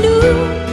new